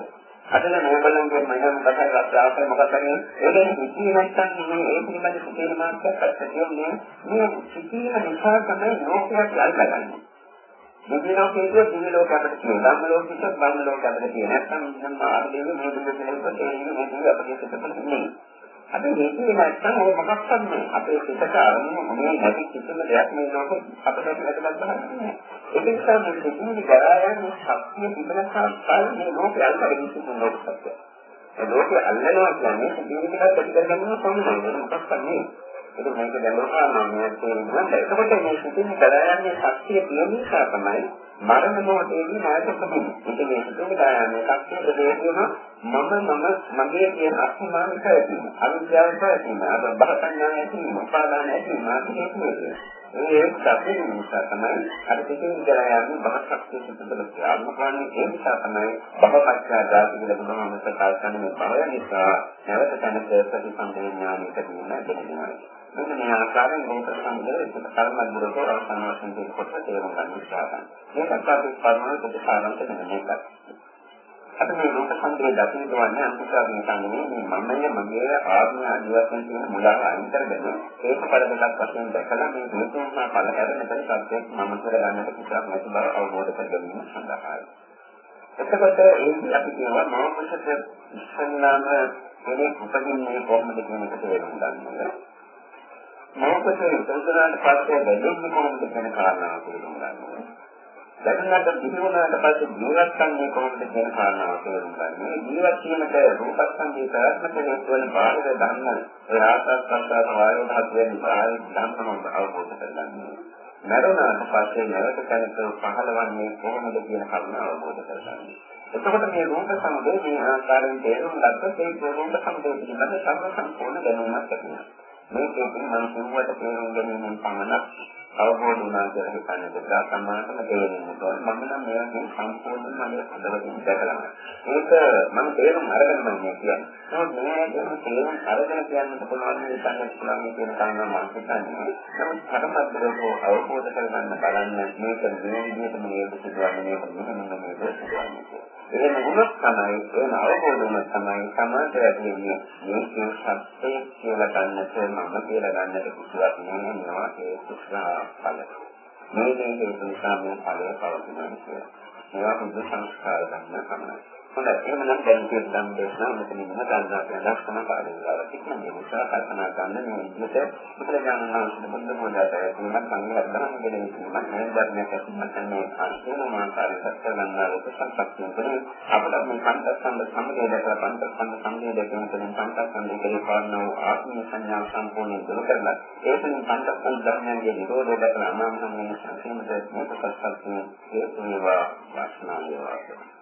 අද මේගොල්ලන්ගේ මනම කතා කරලා මොකක්ද කියන්නේ ඒකෙන් කිසි නැත්තම් මේ ඒ පිළිබඳ සිතේ මාර්ගයක් අත්දැකීමේ මේ සිතේ නිසා තමයි ලෝකයක් අල්ලගන්නේ දිව්‍ය ලෝකයේ දිව්‍ය ලෝක අපිට කියන ධම්ම ලෝකෙත් ධම්ම ලෝක අපිට කියන නැත්නම් මම ආදීව මේ දුක කියලා තේරෙන්නේ මේ දුක අපිට සිතට නෙමෙයි. අපි මේකේ නැත්තම් ඔය මොකක්ද මේ අපේ සිතට අරමුණ මොනේ නැති කිසිම දෙයක් මේ ලෝකෙ අපිට නැතිවත් බලන්නේ ඒක නිසා මේ සිතිවිලි ගලායන ශක්තිය තිබෙන සාකල් මේ ලෝකෙ අල්ලගෙන ඉන්න ලෝකයක් ඒ ලෝකෙ අල්ලනවා කියන්නේ සිතිවිලි ටිකක් ඇති කරගන්න කොහොමද මොකක්ද මේ ඒක මේක දැනුවා නම් මේ තේරුම් එතකොට මේ සිතින් බලායන්නේ ශක්තිය තියෙන නිසා තමයි මරණ මොහොතේදී නැවත උපදින්නේ. ඒක මේ සිතින් බලායන්නේ ශක්තිය දෙවියම මම මම මගේ කියන අස්මාන කරගෙන අවිද්‍යාව කරගෙන අර බහතඥාන ඇති උපාදාන ඇති මාතෘකාව කියන්නේ. ඒ ශක්තිය නිසා තමයි අර සිතින් බලායන්නේ බහ ශක්තිය සුදුසුලක් ආත්මකාණී ඒ නිසා තමයි බහපච්චා ධාතු කියලා බුදුහාමස කාල්කන්නේ බව නිසා නැවත තැනක ප්‍රතිසන්දේ ඥානයක දින දෙන්නවා. මෙන්න මේ ආකාරයෙන් මේක සම්බන්ධව ඒක කර්මද්දරක අවසන් වශයෙන් දෙක කොට තේරුම් ගන්න උත්සාහ කරනවා. මේකත් අපි පරමාණු ප්‍රතිසාරන්ත වෙන මේකත්. අපි මේ රූප සංකේත දකින්න දවන්නේ අන්තිකාගෙන සංගමේ මේ මමය මගේ ආත්මය ආදිවාසීන් කියන මුලාව අයින් කරගෙන ඒක පළදලක් වශයෙන් දැකලා මේ හේතුන් සහ ඵල හැර මෙතන සත්‍යයක් මම කර ගන්නට කිසිවක් නැති බව අවබෝධ කර ගැනීම සඳහායි. එතකොට ඒකදී අපි කියනවා මම මොකද ඉස්සල්ලාම කෙනෙක් උපදින්නේ කොහොමද කියන එක තේරුම් ගන්නවා. මොකද උදේසනාට පස්සේ බැඳෙන්නේ කොහොමද කියන කාරණාව තේරුම් ගන්නවා. දැනනට දිනුනාට පස්සේ ජීවත් වන්නේ කොහොමද කියන කාරණාව තේරුම් ගන්න. ජීවත් වීමට රූපස්කන්ධයේ ප්‍රාත්මක හේතු වන බාහිර ධර්ම ඒ ආසස්සන්තර වායෝ ධාතුවෙන් බාහිර ධර්මම අවබෝධ කරගන්න. මරණාට පස්සේ නැවත කෙනෙක් පහළවන්නේ කොහොමද කියන කාරණාව අවබෝධ කරගන්න. එතකොට මේ රූප සමුදය මේ ආකාරයෙන් තේරුම් ගත්තොත් ඒ රූප සමුදය පිළිබඳ සම්පූර්ණ සම්පූර්ණ දැනුමක් ඇති වෙනවා. මේකෙන් මම කිව්වට තේරුම් ගැනීමෙන් පමණක් අවබෝධ වුණා කියලා හිතන්නේ දෙක සමානටම තේරෙන්නේ. මම නම් මේකෙන් සම්පූර්ණයෙන්ම මගේ හදවතින් දැකලා. ඒක මම තේරුම් අරගෙන මම කියන්නේ. නමුත් මේකෙන් තේරුම් අරගෙන කියන්න පුළුවන් මේ සංකල්ප පුළුවන් කියන කාරණා මම හිතන්නේ. නමුත් කටමැද්දට අවබෝධ කරගන්න බලන්න මේක මේ විදිහට මේක සිදුවන්නේ මේක මෙහෙම මේක සිදුවන්නේ. එහෙම වුණොත් තමයි එන අවබෝධ වුණොත් තමයි සමාජය ඇතුලේ මේ සත්‍ය කියලා ගන්නට මම කියලා ගන්නට කිසිවක් නෑ නවා ඒ කුසලා ඵල. මේ මේ හේතු නිසා මේ ඵලය පවතිනවා කියලා. මේවා බුද්ධ සංස්කාර ගන්න තමයි. හොඳයි එහෙනම් දැන් කියන ධම් දේශනාව මෙතනින් නතන්නා කියන ලක්ෂණ කාලේ ඉවරයි. ඉක්මනින් නිසා කල්පනා ගන්න මේ විදිහට බුදුරජාණන් වහන්සේ බුද්ධ පොඩට තුනක් සංඝයා ධර්ම දෙලෙන තුනක් මේ ධර්මයක් අසුමත් මේ අන්තිම මාකාරය සත්‍ය ගන්නා ලෝක සංස්කෘතිය තුළ අපිට මේ පංචස්කන්ධ සම්මේ දැකලා පංචස්කන්ධ සම්මේ දැකීම තුළින් පංචස්කන්ධ කෙරේ පාරනව ආත්ම සංඥා සම්පූර්ණ දුරු කරලා ඒ තුළින් පංචස්කන්ධ ධර්මයන්ගේ නිරෝධය දැකලා අමාමහන් වෙන සංකේමද මේක සත්‍යයෙන් හේතු වේවා වාසනාව වේවා